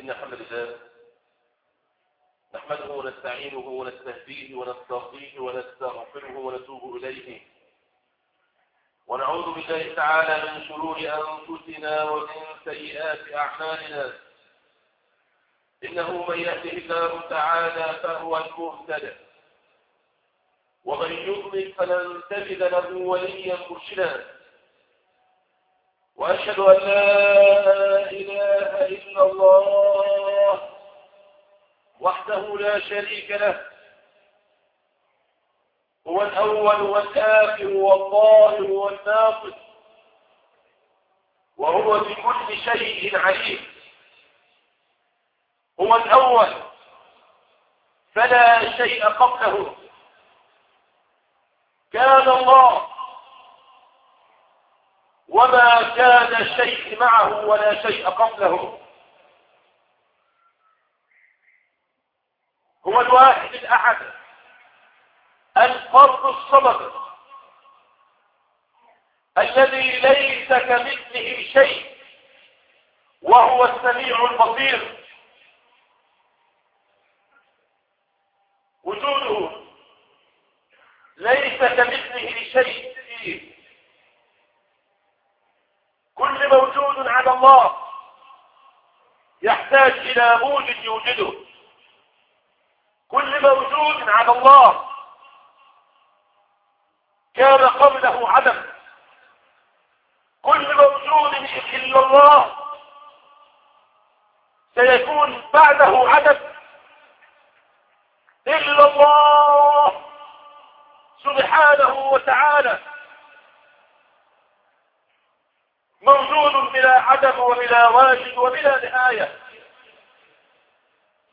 إن الحمد لله نحمده ونستعينه ونستهديه ونسترضيه ونستغفره ونتوب إليه. ونعوذ بالله تعالى من شرور أنفسنا ومن سيئات أعمالنا. إنه من يهده الله تعالى فهو المهتد. ومن يضلل فلن تجد له وليا مرشدا. وأشهد أن لا إله إلا الله. وحده لا شريك له. هو الأول والآخر والظاهر والناصر وهو بكل شيء عليم. هو الأول. فلا شيء قبله. كان الله. وما كان شيء معه ولا شيء قبله. هو الواحد الأحد. الفرد الصمد. الذي ليس كمثله شيء وهو السميع البصير. وجوده ليس كمثله شيء. كل موجود على الله يحتاج إلى موجد يوجده. كل موجود على الله. كان قبله عدم. كل موجود إلا الله. سيكون بعده عدم. إلا الله. سبحانه وتعالى. موجود بلا عدم وبلا واجد وبلا نهاية.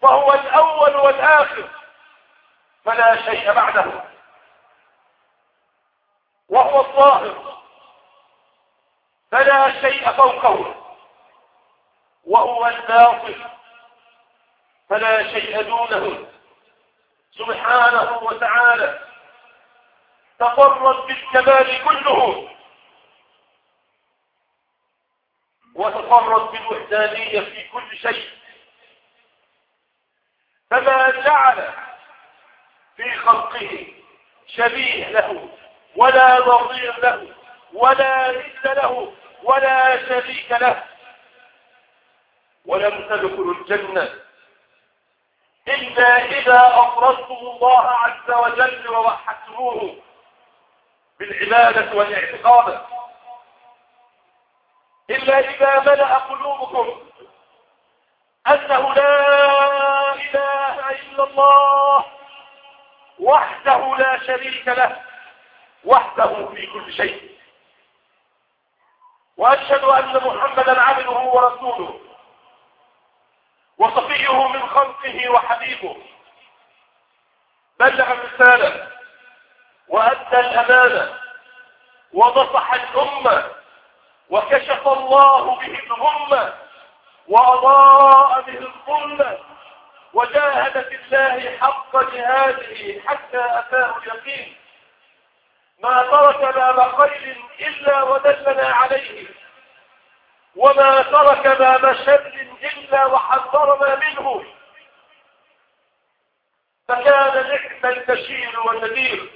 فهو الأول والآخر فلا شيء بعده. وهو الظاهر فلا شيء فوقه. وهو الباطل فلا شيء دونه. سبحانه وتعالى تفرد بالكمال كله. وتفرد بالوحدانية في كل شيء. فما جعل في خلقه شبيه له ولا نظير له ولا ند له ولا شريك له. ولم تدخلوا الجنة إلا إذا أفردتم الله عز وجل ووحدتموه بالعبادة والإعتقاد. إلا إذا ملأ قلوبكم أنه لا إله إلا الله وحده لا شريك له وحده في كل شيء. وأشهد أن محمدا عبده ورسوله وصفيه من خلقه وحبيبه. بلغ الرسالة وأدى الأمانة ونصح الأمة وكشف الله به الغمة. وأضاء به الظلمة وجاهد في الله حق جهاده حتى أتاه اليقين. ما ترك باب خير إلا ودلنا عليه وما ترك باب شر إلا وحذرنا منه. فكان نعم البشير والنذير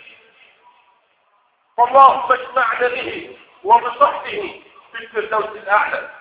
فاللهم اجمعنا به وبصحبه في الفردوس الأعلى.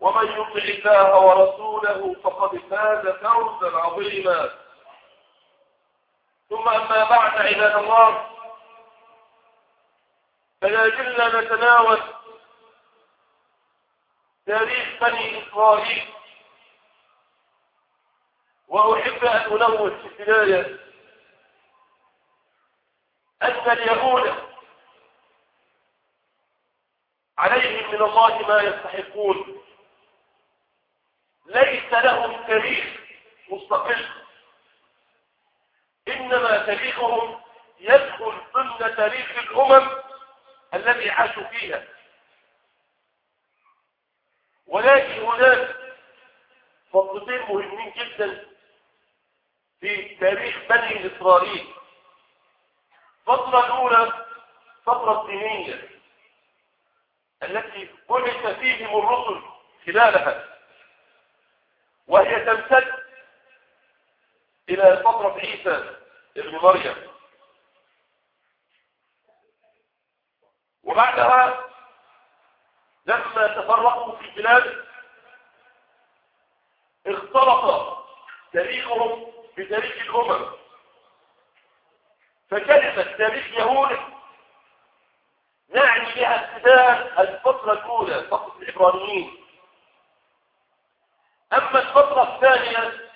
ومن يطع الله ورسوله فقد فاز فوزا عظيما. ثم أما بعد عباد الله فلا زلنا نتناول تاريخ بني إسرائيل. وأحب أن أنوه في البداية أن اليهود عليهم من الله ما يستحقون. ليس لهم تاريخ مستقل. إنما تاريخهم يدخل ضمن تاريخ الأمم الذي عاشوا فيها. ولكن هناك فضلتين مهمين جدا في تاريخ بني إسرائيل. الفترة الأولى فترة الدينية التي بعث فيهم الرسل خلالها. وهي تمتد إلى فترة عيسى ابن مريم. وبعدها لما تفرقوا في البلاد اختلط تاريخهم بتاريخ الأمم. فكلمة تاريخ يهود نعني بها ابتداء الفترة الأولى فترة العبرانيين أما الفترة الثانية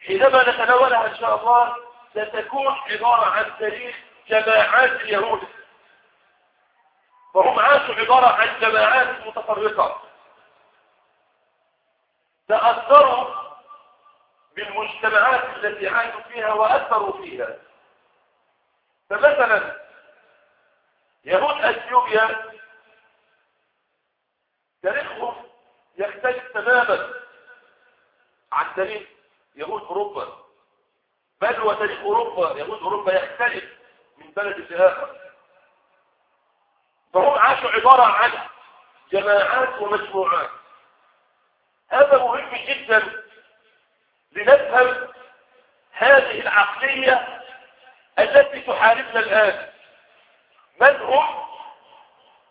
حينما نتناولها إن شاء الله ستكون عبارة عن تاريخ جماعات اليهود. فهم عاشوا عبارة عن جماعات متفرقة. تأثروا بالمجتمعات التي عاشوا فيها وأثروا فيها. فمثلا يهود أثيوبيا تاريخهم يختلف تماما عن تاريخ يهود أوروبا. بل وتاريخ أوروبا يهود أوروبا يختلف من بلد لآخر فهم عاشوا عبارة عن جماعات ومجموعات. هذا مهم جدا لنفهم هذه العقلية التي تحاربنا الآن. من هم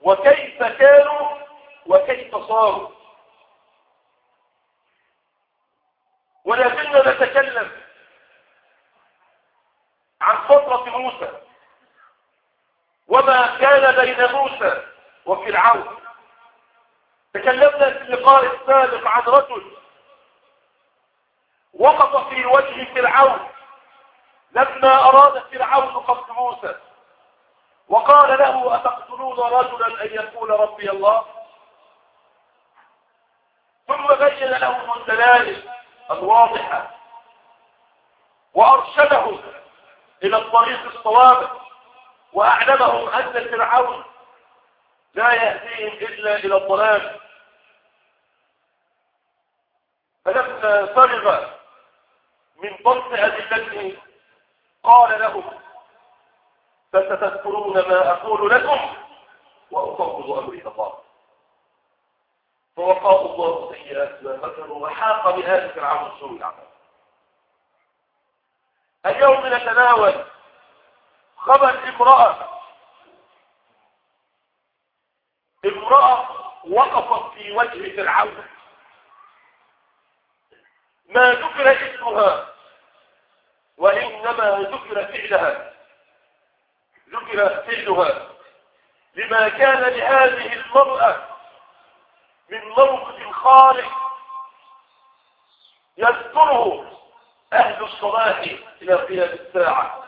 وكيف كانوا وكيف صاروا. ولكننا نتكلم عن فترة موسى وما كان بين موسى وفرعون. تكلمنا في اللقاء السابق عن رجل وقف في وجه فرعون لما أراد فرعون قتل موسى وقال له أتقتلون رجلا أن يقول ربي الله؟ ثم بين لهم الدلائل الواضحة. وأرشدهم إلى الطريق الصواب وأعلمهم أن فرعون لا يهديهم إلا إلى الضلال. فلما فرغ من ضبط أدلته قال لهم فستذكرون ما أقول لكم وأفوض أمري الله. فوقاه الله سيئات ما وحاق بهذا فرعون سوء العمل اليوم نتناول خبر امرأة. امرأة وقفت في وجه فرعون. ما ذكر اسمها وإنما ذكر فعلها. ذكر فعلها لما كان لهذه المرأة من موقف خارق يذكره أهل الصلاة إلى قيام الساعة.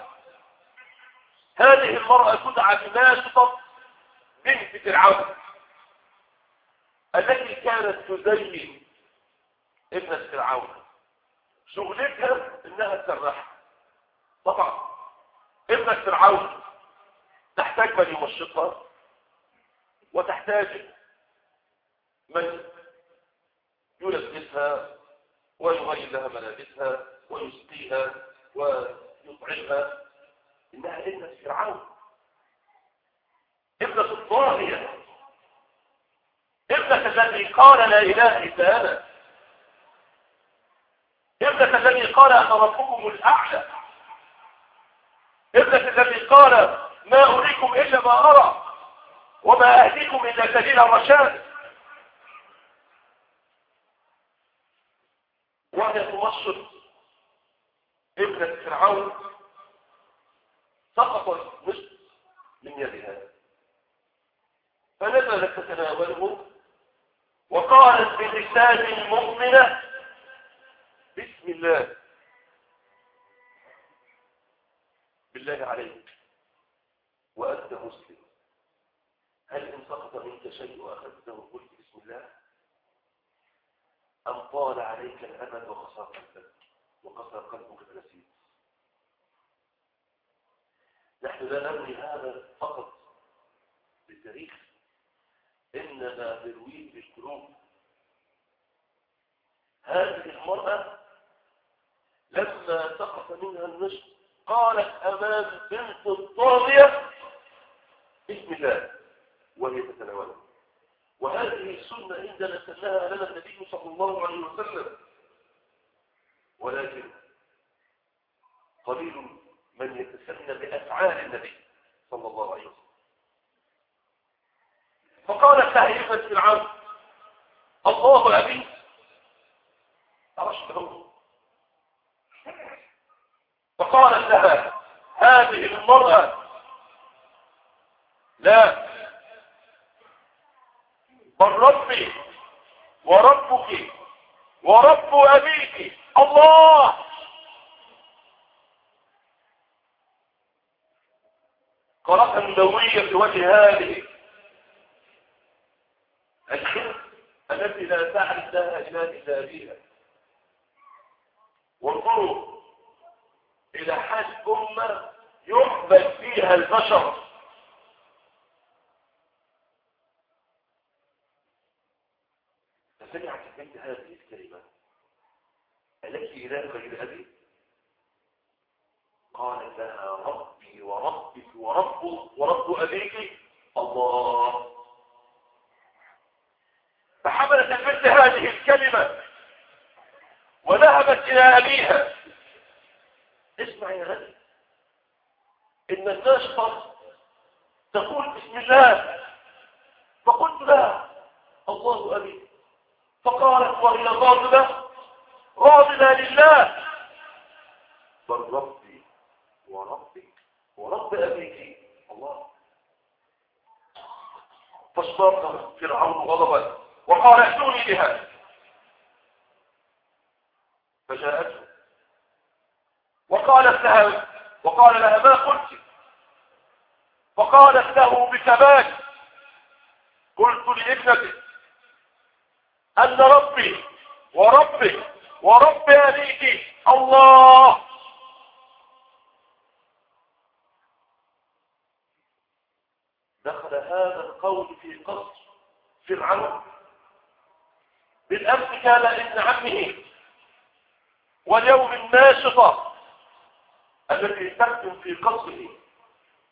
هذه المرأة تدعى بماشطة بنت فرعون التي كانت تزين ابنة فرعون. شغلتها إنها تسرحها طبعا ابنة فرعون تحتاج من يمشطها وتحتاج من يلبسها ويغير لها ملابسها ويسقيها ويطعمها؟ إنها ابنة فرعون. ابنة الطاغية. ابنة الذي قال لا إله إلا أنا. ابنة الذي قال أنا ربكم الأعلى. ابنة الذي قال ما أريكم إلا ما أرى وما أهديكم إلا سبيل الرشاد. وهي تمشط ابنة فرعون سقط المشط من يدها. فنزلت تتناوله وقالت بلسان مؤمنة بسم الله. بالله عليك. وأنت مسلم. هل إن سقط منك شيء وأخذته وقلت بسم الله؟ أم طال عليك الأمل وقصر قلبك وقصر قلبك فنسيت نحن لا نروي هذا فقط بالتاريخ إنما نرويه بالقلوب هذه المرأة لما سقط منها النشط قالت أمام بنت الطاغية بسم الله وهي تتناوله وهذه السنة عندنا سنها لنا النبي صلى الله عليه وسلم. ولكن قليل من يتسنى بأفعال النبي صلى الله عليه وسلم. فقالت لها فرعون الله أبي. أرشده. فقالت لها هذه المرأة لا بل ربي وربك ورب أبيك. الله. قرأت النووية في وجه هذه. الحب التي لا تعرف لها إلا بها وانظروا إلى حال أمة يقبل فيها البشر. فسمعت بنت هذه الكلمة ألك إله غير أبي؟ قال لها ربي وربك ورب ورب أبيك الله. فحملت البنت هذه الكلمة وذهبت إلى أبيها. اسمع يا غني. إن الناشطة تقول بسم الله فقلت لها الله أبي. فقالت وهي غاضبة غاضبة لله. بل ربي وربك ورب أبيك. الله. فاشتاق فرعون غضبا وقال ائتوني بها فجاءته. وقالت لها وقال لها ما قلت؟ فقالت له بثبات قلت لابنتك. أن ربي وربي ورب أبيك الله. دخل هذا القول في قصر فرعون. بالأمس كان ابن عمه واليوم الناشطة التي تكتم في قصره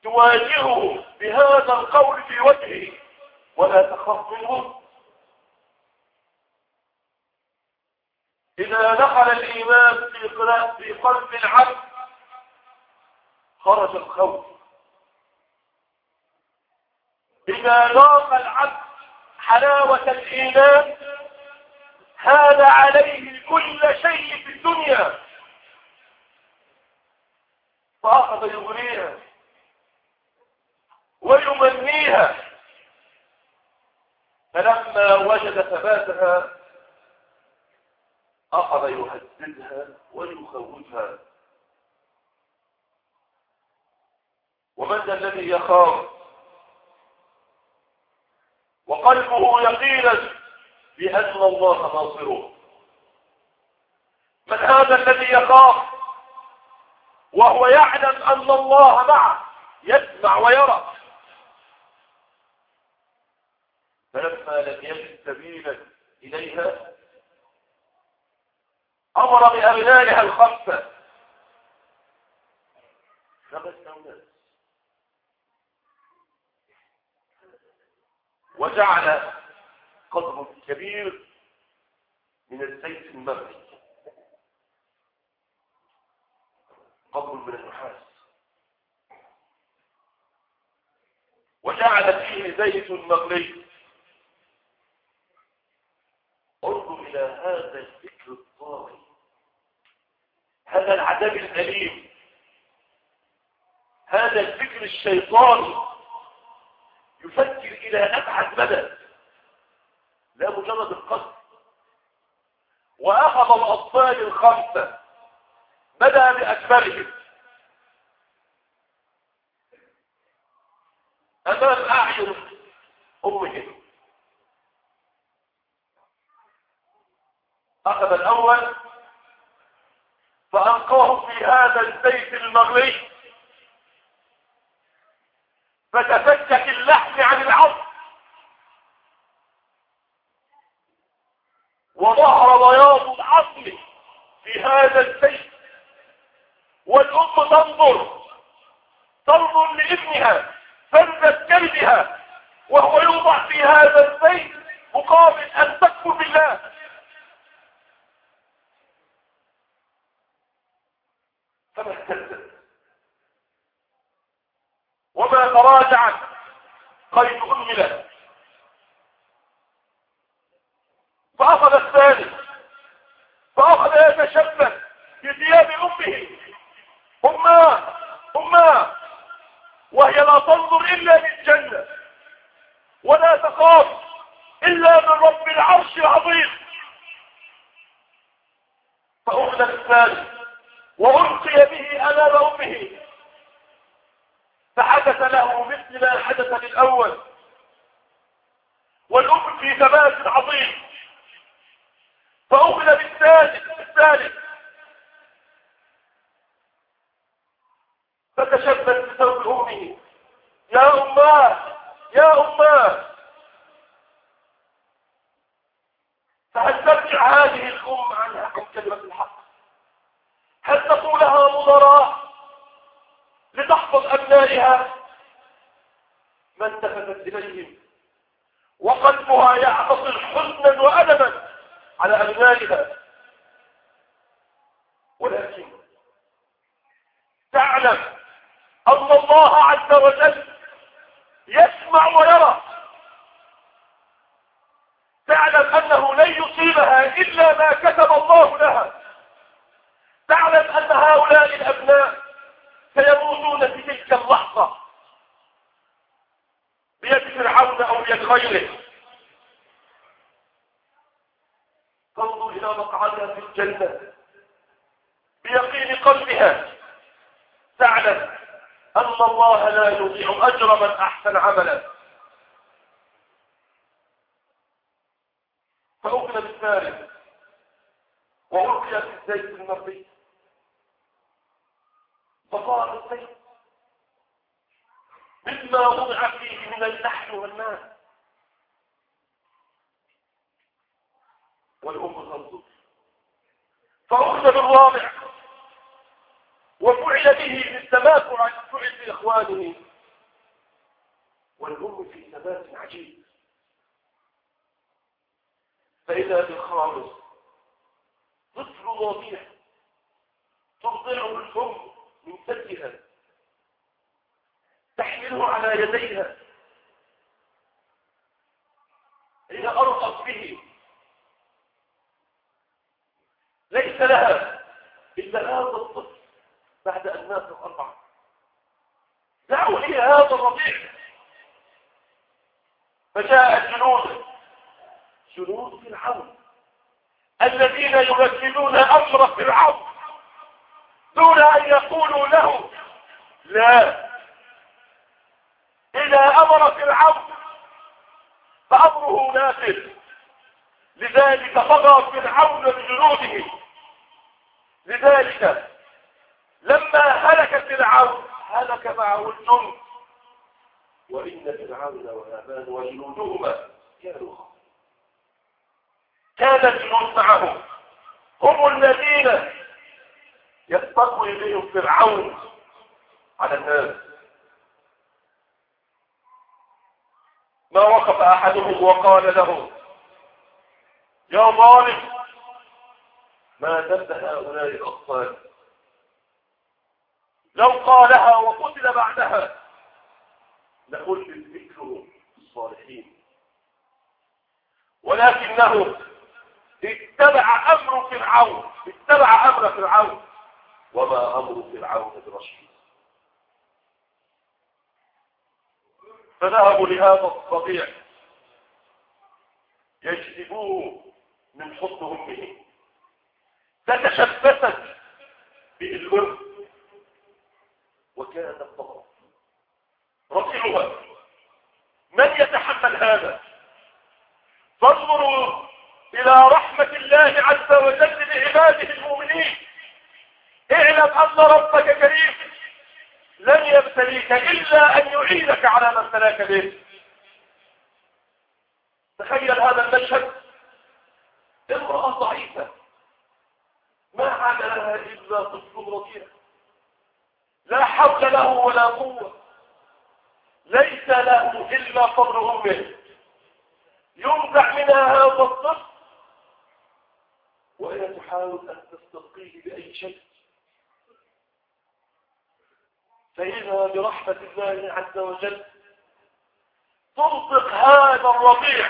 تواجهه بهذا القول في وجهه ولا تخاف منه. إذا دخل الإيمان في قلب العبد خرج الخوف. إذا لاق العبد حلاوة الإيمان هذا عليه كل شيء في الدنيا. فأخذ يغنيها ويمنيها. فلما وجد ثباتها أخذ يهددها ويخوفها. ومن ذا الذي يخاف؟ وقلبه يقينا بأن الله ناصره من هذا الذي يخاف؟ وهو يعلم أن الله معه يسمع ويرى. فلما لم يجد سبيلا إليها أمر بأبنائها الخمسة. خمس وجعل قدر كبير من الزيت المغري قدر من النحاس. وجعل فيه زيت مغلي. انظر إلى هذا الفكر الطاغي. هذا العذاب الأليم. هذا الفكر الشيطاني يفكر إلى أبعد مدى. لا مجرد القتل وأخذ الأطفال الخمسة. بدأ بأكبرهم. أمام أعين أمهم. أخذ الأول فألقاه في هذا البيت المغري فتفكك اللحم عن العظم. وظهر بياض العظم في هذا البيت. والأم تنظر تنظر لابنها فلذة كلبها وهو يوضع في هذا البيت مقابل أن تكفر بالله. فما اهتزت وما تراجعت قيد أملت فأخذ الثاني. فأخذ يتشبث بثياب أمه. أماه أماه وهي لا تنظر إلا للجنة. ولا تخاف إلا من رب العرش العظيم. فأخذ الثالث وألقي به أمام أمه. فحدث له مثل ما حدث للأول. والأم في ثبات عظيم. فأخذ بالثالث بالثالث. فتشبت بثوب أمه. يا أماه يا أماه. فهل ترجع هذه الأم عنها عن كلمة الحق هل تقولها مضراء أبنائها ما التفتت إليهم. وقلبها يعتصر حزنا وألما على أبنائها. ولكن تعلم أن الله عز وجل يسمع ويرى. تعلم أنه لن يصيبها إلا ما كتب الله لها. تعلم أن هؤلاء الأبناء سيموتون في تلك اللحظة بيد فرعون أو بيد غيره. تنظر إلى مقعدها في الجنة. بيقين قلبها. تعلم أن الله لا يضيع أجر من أحسن عملا. فأكل بالثالث وألقي في الزيت المرضي. فصار الزيت مما وضع فيه من اللحم والماء. والأم تنظر. فأخذ بالرابع وفعل به في عن فعل بإخوانه والأم في ثبات عجيب. فإذا بالخامس طفل وضيع ترضعه الأم من ثديها. تحمله على يديها. هي أرقص به. ليس لها إلا هذا الطفل بعد أن مات الأربعة دعوا لي هذا الرضيع فجاء الجنود جنود فرعون الذين يمثلون أمر فرعون. دون أن يقولوا له لا. إذا أمر فرعون فأمره نافذ. لذلك طغى فرعون بجنوده. لذلك لما هلك فرعون هلك معه الجند وإن فرعون وهامان وجنودهما كانوا كان الجنود معهم هم الذين يستقوي بهم فرعون على الناس. ما وقف أحدهم وقال له يا ظالم ما دمت هؤلاء الأطفال. لو قالها وقتل بعدها لقلت الذكر الصالحين. ولكنه اتبع أمر فرعون اتبع أمر فرعون. وما أمر فرعون برشيد. فذهبوا لهذا الصديع يجذبوه من حضن أمه. فتشبثت بالأم. وكانت تضرب رفعها من يتحمل هذا؟ فانظروا إلى رحمة الله عز وجل لعباده المؤمنين. اعلم أن ربك كريم. يبتليك إلا أن يعينك على ما ابتلاك به. تخيل هذا المشهد. امرأة ضعيفة. ما عاد لها إلا طفل رضيع لا حول له ولا قوة. ليس له إلا فضل أمه. ينزع منها هذا الطفل. وهي تحاول أن تستقيه بأي شيء فإذا برحمة الله عز وجل تنطق هذا الرضيع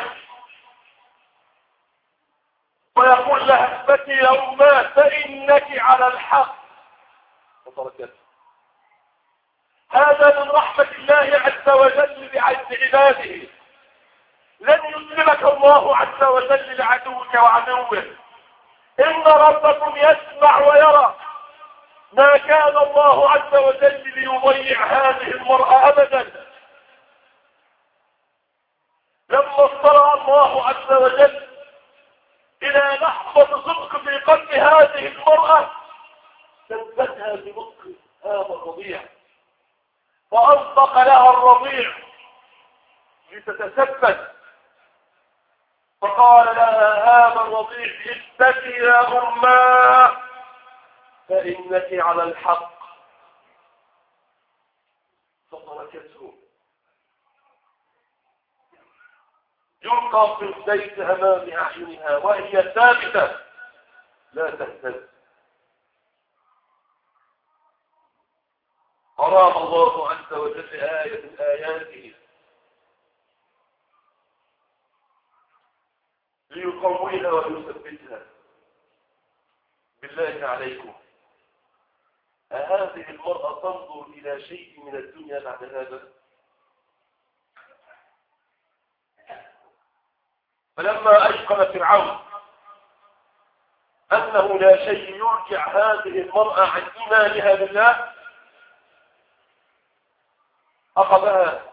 ويقول لها اثبتي يا أمات فإنك على الحق. وتركت هذا من رحمة الله عز وجل بعز عباده. لن يسلمك الله عز وجل لعدوك وعدوه. إن ربكم يسمع ويرى. ما كان الله عز وجل ليضيع هذه المرأة أبدا. لما اصطرى الله عز وجل إلى لحظة صدق في قلب هذه المرأة ثبتها بنطق هذا الرضيع. وأنطق لها الرضيع لتتثبت فقال لها هذا الرضيع اتكي يا أماه فإنك على الحق. فتركته يلقى في الزيت أمام أعينها وهي ثابتة. لا تهتز. أرام الله عز وجل آية من آياته ليقويها ويثبتها. بالله عليكم. أهذه المرأة تنظر إلى شيء من الدنيا بعد هذا؟ فلما أشقل فرعون أنه لا شيء يرجع هذه المرأة عن إيمانها بالله أخذها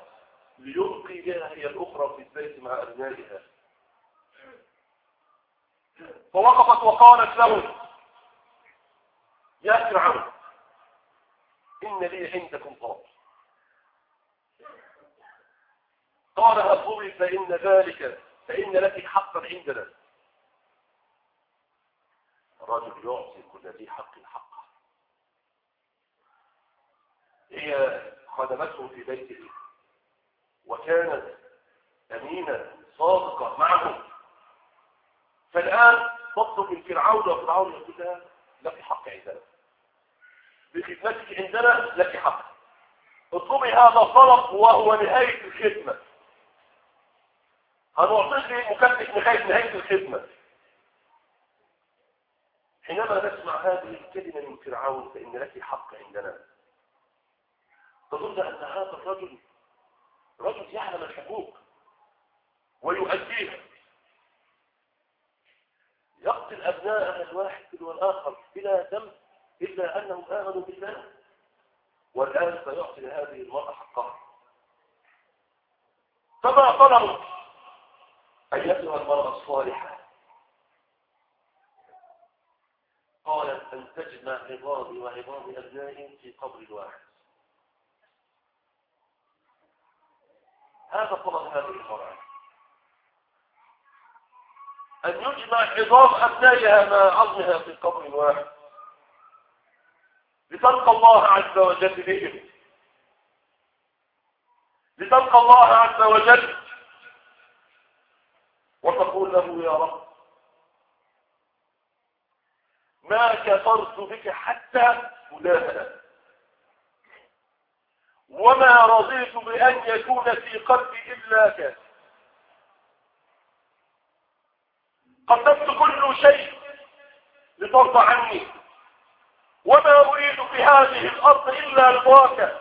ليلقي بها هي الأخرى في البيت مع أبنائها. فوقفت وقالت له يا فرعون إن لي عندكم طلب قال أطلبي فإن ذلك فإن لك حقا عندنا. الرجل يعطي كل ذي حق حقه. هي خدمته في بيته. وكانت أمينة صادقة معه. فالآن تطلب من فرعون وفرعون يقول لك حق عندنا. بخدمتك عندنا لك حق. اطلبي هذا الطلب وهو نهاية الخدمة. هنعطيك مكافأة نهاية نهاية الخدمة. حينما نسمع هذه الكلمة من فرعون فإن لك حق عندنا. تظن أن هذا الرجل رجل يعلم الحقوق ويؤديها. يقتل أبناءها الواحد والآخر بلا دم إلا أنهم آمنوا بالله والآن سيعطي هذه المرأة حقها. فما طلبوا أيتها المرأة الصالحة. قالت أن تجمع عظامي وعظام أبنائي في قبر واحد. هذا طلب هذه المرأة. أن يجمع عظام أبنائها مع عظمها في قبر واحد. لتلقى الله عز وجل بهم. لتلقى الله عز وجل. وتقول له يا رب ما كفرت بك حتى مداهنة وما رضيت بأن يكون في قلبي إلا كان قدمت كل شيء لترضى عني. وما أريد في هذه الأرض إلا رضاك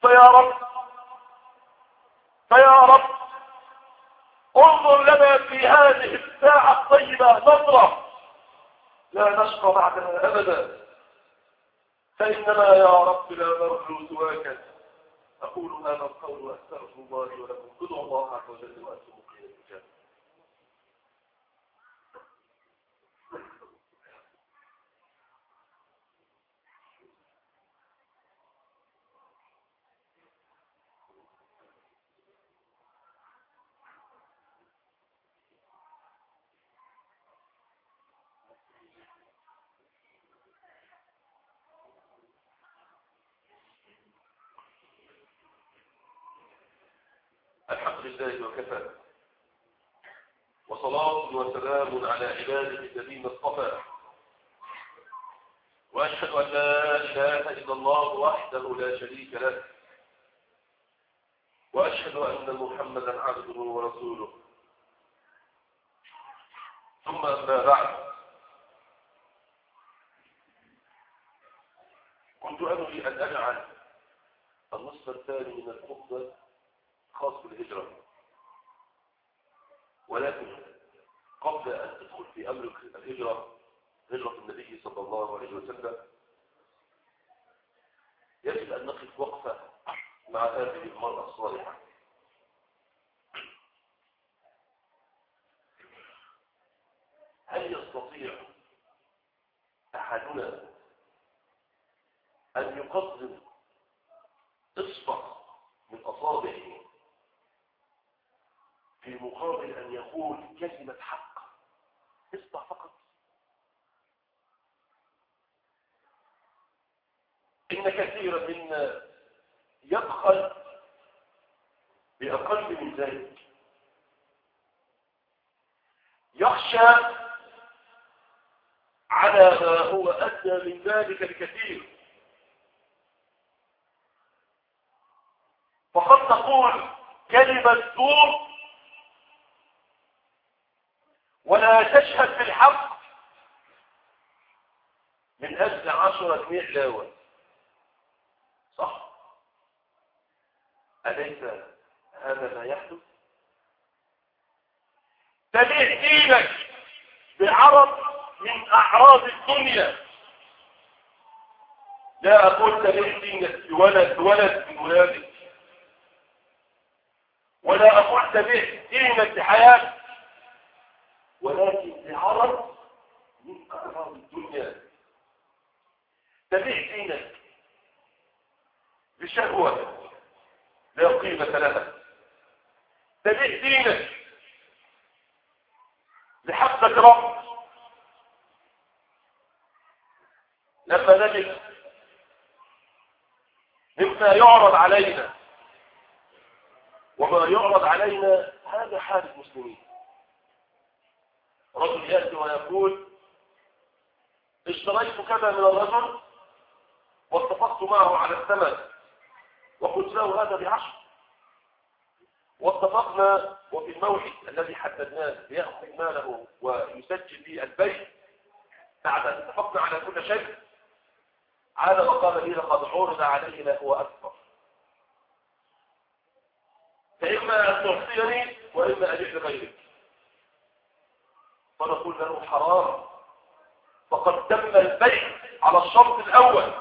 فيا رب فيا رب انظر لنا في هذه الساعة الطيبة نظرة. لا نشقى بعدها أبدا. فإننا يا رب لا نرجو سواك أقول هذا القول وأستغفر الله ولكم. ادعوا الله عز وجل وأنتم لله وكفى وصلاة وسلام على عباده الذين اصطفى وأشهد أن لا إله إلا الله وحده لا شريك له. وأشهد أن محمدا عبده ورسوله. ثم أما بعد. كنت أنوي أن أجعل النصف الثاني من الخطبة خاص بالهجرة. ولكن قبل أن تدخل في أمر الهجرة هجرة النبي صلى الله عليه وسلم يجب أن نقف وقفة مع هذه المرأة الصالحة. هل يستطيع أحدنا أن يقدم إصبع من أصابعه في مقابل أن يقول كلمة حق؟ اسمع فقط. إن كثيرا منا يبخل بأقل من ذلك. يخشى على ما هو أدنى من ذلك بكثير فقد تقول كلمة دور ولا تشهد بالحق من أجل عشرة مئة صح؟ أليس هذا ما يحدث؟ تبيع دينك بعرض من أعراض الدنيا. لا أقول تبيع دينك بولد ولد من ولادك. ولا أقول تبيع دينك بحياتك. ولكن بعرض من أعراض الدنيا. تبيع دينك بشهوة لا قيمة لها. تبيع دينك لحقة رب. لما نجد مما يعرض علينا وما يعرض علينا هذا حال المسلمين. رجل يأتي ويقول اشتريت كذا من الرجل واتفقت معه على الثمن وقلت له هذا بعشر. واتفقنا وفي الموعد الذي حددناه ليأخذ ماله ويسجل في البيت بعد أن اتفقنا على كل شيء عاد وقال لي لقد عرض علي ما هو أكبر. فإما أن تعطيني وإما أن لغيرك فنقول له حرام. فقد تم البيع على الشرط الأول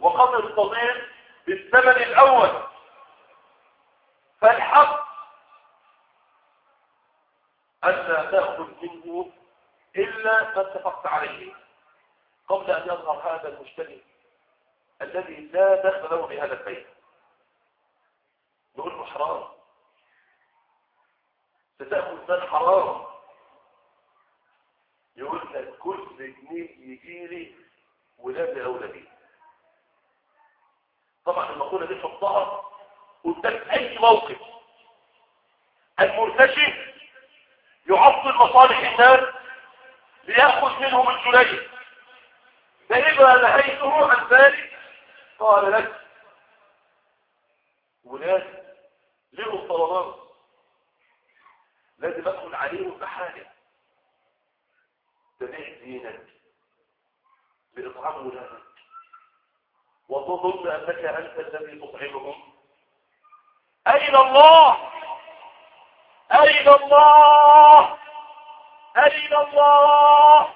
وقد ارتضيت بالثمن الأول. فالحق أن لا تأخذ منه إلا ما اتفقت عليه. قبل أن يظهر هذا المشتري الذي لا دخل له بهذا البيع. نقول له حرام. ستأخذ مال حرام. يقول لك كل جنيه يجي لي ولاد اولى بيه طبعا المقولة دي حطها قدام أي موقف. المرتشي يعطل مصالح الناس ليأخذ منهم الجنيه فإذا نهيته عن ذلك قال لك ولاد لهم طلبات لازم أدخل عليهم بحاجة. تبيع دينك لإطعام ولادك. وتظن أنك أنت الذي تطعمهم. أين الله؟ أين الله؟ أين الله؟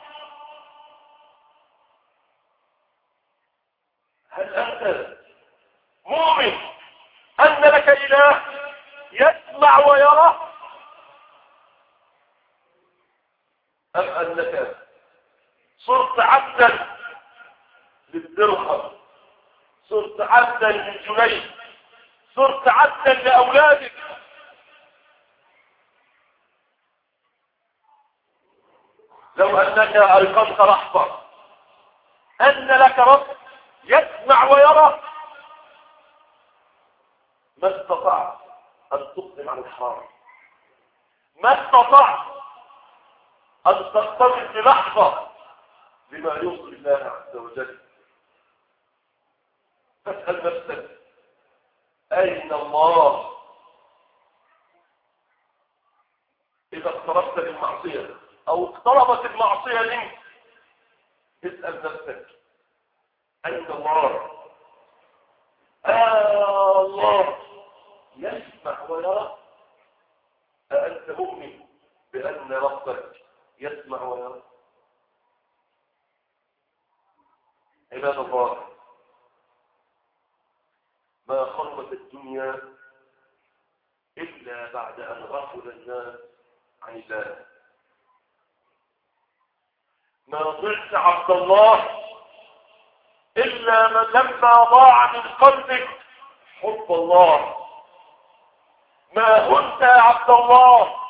هل أنت مؤمن أن لك إله يسمع ويرى؟ أم أنك صرت عبدا للدرهم صرت عبدا للجنيه صرت عبدا لأولادك. لو أنك أيقظت لحظة أن لك رب يسمع ويرى. ما استطعت أن تقدم عن الحرام. ما استطعت أن تقترب للحظة بما يرضي الله عز وجل؟ فاسأل نفسك أين الله؟ إذا اقتربت للمعصية أو اقتربت المعصية منك اسأل نفسك أين الله؟ آه الله يسمع ويرى أأنت مؤمن بأن ربك يسمع ويرى. عباد الله ما خربت الدنيا إلا بعد أن غفل الناس عن الله. ما ضعت عبد الله إلا من لما ضاع من قلبك حب الله. ما كنت يا عبد الله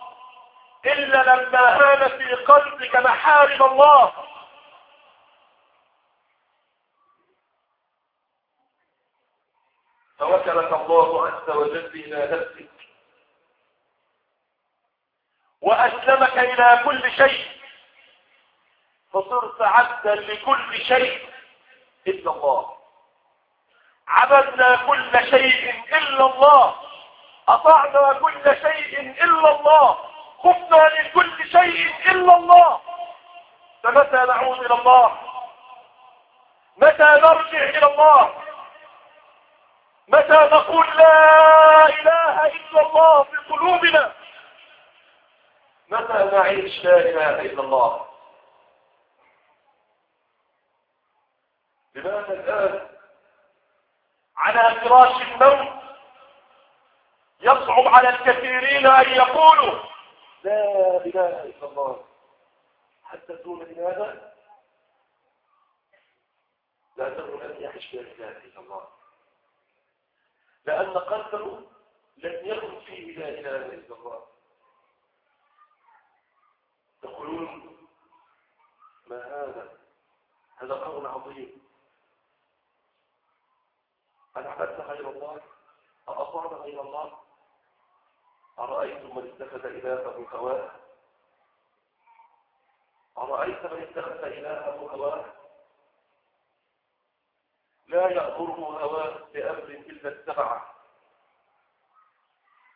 إلا لما هان في قلبك محارم الله. فوكلك الله عز وجل إلى نفسك. وأسلمك إلى كل شيء. فصرت عبدا لكل شيء إلا الله. عبدنا كل شيء إلا الله. أطعنا كل شيء إلا الله. خفنا لكل شيء إلا الله. فمتى نعود إلى الله؟ متى نرجع إلى الله؟ متى نقول لا إله إلا الله في قلوبنا؟ متى نعيش لا إله إلا الله؟ لماذا الآن على فراش الموت يصعب على الكثيرين أن يقولوا لا إله إلا الله. حتى تقول لماذا لا تقول أن يعيش لا إله إلا الله. لأن قلبه لم يكن فيه لا إله إلا الله. يقولون ما هذا؟ هذا قول عظيم. هل عبدت غير الله؟ أأطعت غير الله؟ أرأيتم من اتخذ إلهه هواه؟ أرأيت من اتخذ إلهه هواه؟ لا يأمره هواه بأمر إلا اتبعه.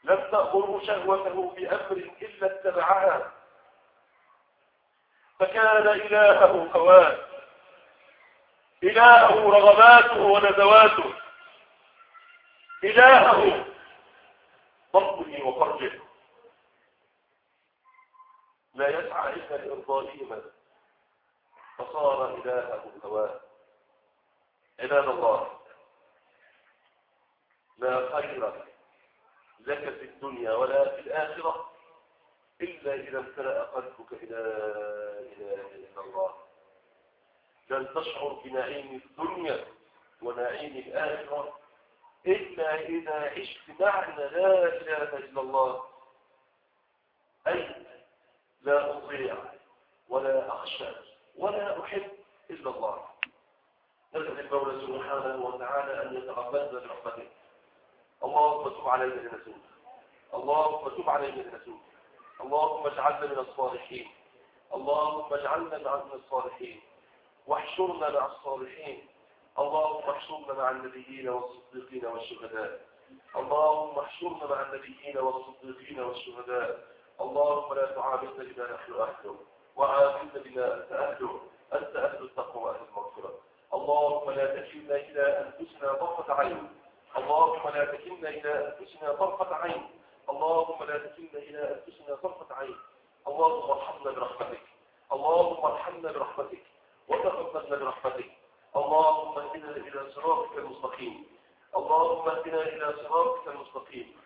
لم تأمره شهوته بأمر إلا اتبعها. فكان إلهه هواه. إلهه رغباته ونزواته. إلهه بطنه وفرجه. لا يسعى إلا لإرضائهما فصار إلهه هواه. عباد الله لا خير لك في الدنيا ولا في الآخرة إلا إذا امتلأ قلبك إلى إله إلا الله. لن تشعر بنعيم الدنيا ونعيم الآخرة إلا إذا عشت معنى لا إله إلا الله أي لا أطيع ولا أخشى ولا أحب إلا الله. نسأل المولى سبحانه وتعالى أن يتقبلنا برحمته اللهم تب علينا لنسوك اللهم تب علينا لنسوك اللهم اجعلنا من الصالحين. اللهم اجعلنا من الصالحين. واحشرنا مع الصالحين. اللهم احشرنا مع النبيين والصديقين والشهداء. اللهم احشرنا مع النبيين والصديقين والشهداء. اللهم لا تعاملنا بما نحن أهله وعاملنا بما أنت أهله. أنت أهل التقوى وأهل المغفرة. اللهم لا تكلنا إلى أنفسنا طرفة عين. اللهم لا تكلنا إلى أنفسنا طرفة عين. اللهم لا تكلنا إلى أنفسنا طرفة عين. اللهم ارحمنا برحمتك. اللهم ارحمنا برحمتك. وتقبلنا برحمتك. اللهم اهدنا إلى صراطك المستقيم. اللهم اهدنا إلى صراطك المستقيم.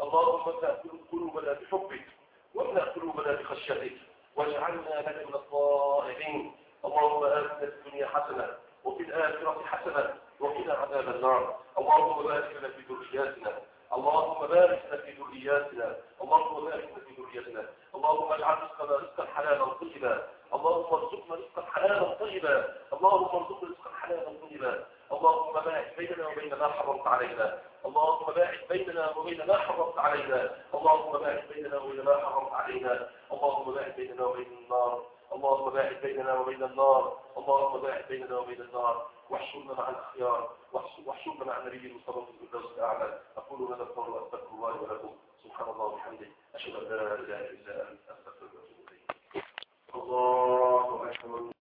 اللهم تأكل قلوبنا بحبك واملأ قلوبنا بخشيتك واجعلنا لك من الطائعين اللهم آتنا في الدنيا حسنة وفي الآخرة حسنة وقنا عذاب النار. اللهم بارك لنا في ذرياتنا. اللهم بارك لنا في ذرياتنا. اللهم بارك لنا في ذرياتنا. اللهم اجعل رزقنا رزقا حلالا طيبا. اللهم ارزقنا رزقا حلالا طيبا. اللهم ارزقنا رزقا حلالا طيبا. اللهم باعد بيننا وبين ما حرمت علينا. اللهم باعد بيننا وبين ما حرمت علينا. اللهم باعد بيننا وبين ما حرمت علينا. اللهم باعد بيننا وبين النار. اللهم باعد بيننا وبين النار. اللهم باعد بيننا وبين النار. واحشرنا مع الأخيار. واحشرنا مع النبي المصطفى في الفردوس الأعلى. أقول هذا القول وأستغفر الله ولكم. سبحان الله وبحمده. أشهد أن لا إله إلا أنت أستغفرك الله أكبر.